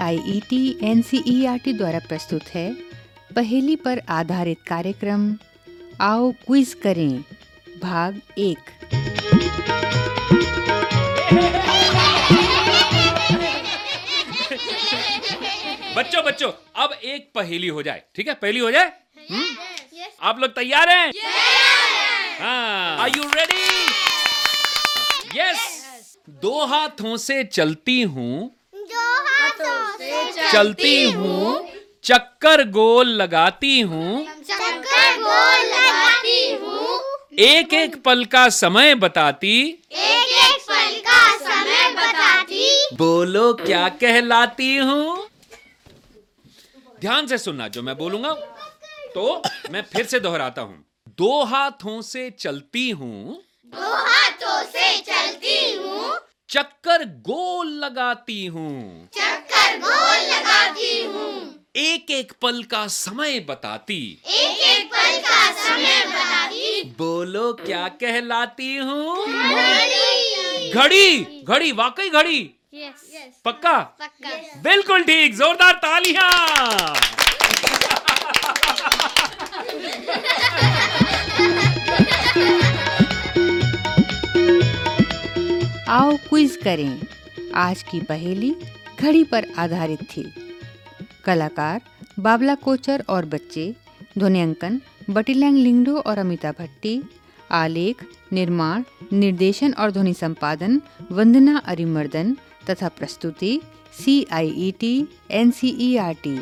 I E T N C E R T द्वारा प्रस्तुत है। पहेली पर आधारित कार्यक्रम, आओ क्विज करें। भाग एक। बच्चों बच्चों, अब एक पहेली हो जाए। ठीक है? पहेली हो जाए? हम्म? आप लोग तैयार हैं? हाँ। आर यू रेडी यस दो हाथों से चलती हूँ चलती हूँ चक्कर गोल लगाती हूँ। चक्कर गोल लगाती हूँ। एक एक पल का समय बताती। एक एक पल का समय बताती। बोलो क्या कहलाती हूँ? ध्यान से सुनना जो मैं बोलूँगा तो मैं फिर से दोहराता हूँ। दो हाथों से चलती हूँ। दो हाथों से चलती हूँ। चक्कर गोल लगाती हूँ। चक्कर गोल लगाती हूँ। एक एक पल का समय बताती। एक एक पल का समय बताती। बोलो क्या कहलाती हूँ? घड़ी। घड़ी घड़ी वाकई घड़ी। पक्का? पक्का। बिल्कुल ठीक जोरदार तालियाँ। आओ क्विज करें। आज की पहेली घड़ी पर आधारित थी। कलाकार बाबला कोचर और बच्चे ध्वनियांकन बटिलैंग लिंगडो और अमिता भट्टी, आलेख, निर्माण, निर्देशन और ध्वनि संपादन वंदना अरिमर्दन तथा प्रस्तुति C I E T N C E R T